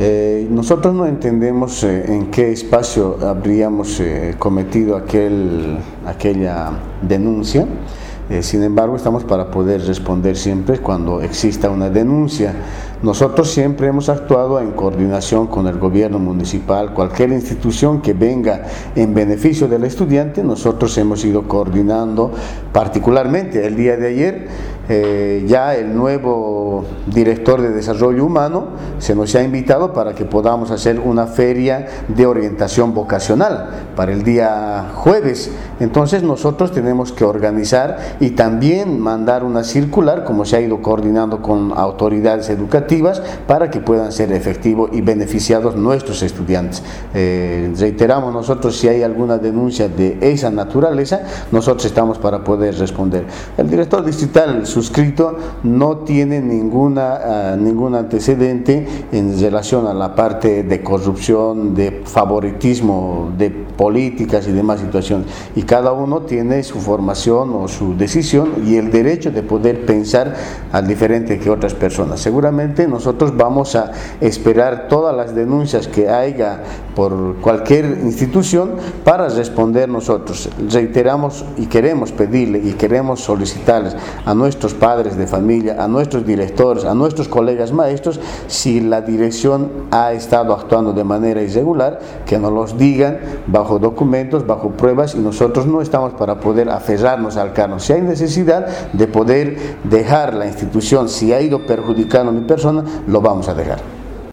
Eh, nosotros no entendemos eh, en qué espacio habríamos eh, cometido aquel, aquella denuncia. sin embargo, estamos para poder responder siempre cuando exista una denuncia. Nosotros siempre hemos actuado en coordinación con el gobierno municipal, cualquier institución que venga en beneficio del estudiante, nosotros hemos ido coordinando particularmente el día de ayer. Eh, ya el nuevo director de desarrollo humano se nos ha invitado para que podamos hacer una feria de orientación vocacional para el día jueves. Entonces nosotros tenemos que organizar y también mandar una circular, como se ha ido coordinando con autoridades educativas, para que puedan ser efectivos y beneficiados nuestros estudiantes. Eh, reiteramos nosotros si hay alguna denuncia de esa naturaleza, nosotros estamos para poder responder. El director distrital suscrito no tiene ninguna, uh, ningún antecedente en relación a la parte de corrupción, de favoritismo, de políticas y demás situaciones. Y cada uno tiene su formación o su decisión y el derecho de poder pensar al diferente que otras personas. Seguramente nosotros vamos a esperar todas las denuncias que haya por cualquier institución para responder nosotros. Reiteramos y queremos pedirle y queremos solicitarles a nuestros padres de familia, a nuestros directores, a nuestros colegas maestros, si la dirección ha estado actuando de manera irregular, que nos los digan bajo documentos, bajo pruebas y nosotros no estamos para poder aferrarnos al cargo. Si hay necesidad de poder dejar la institución, si ha ido perjudicando a mi lo vamos a dejar.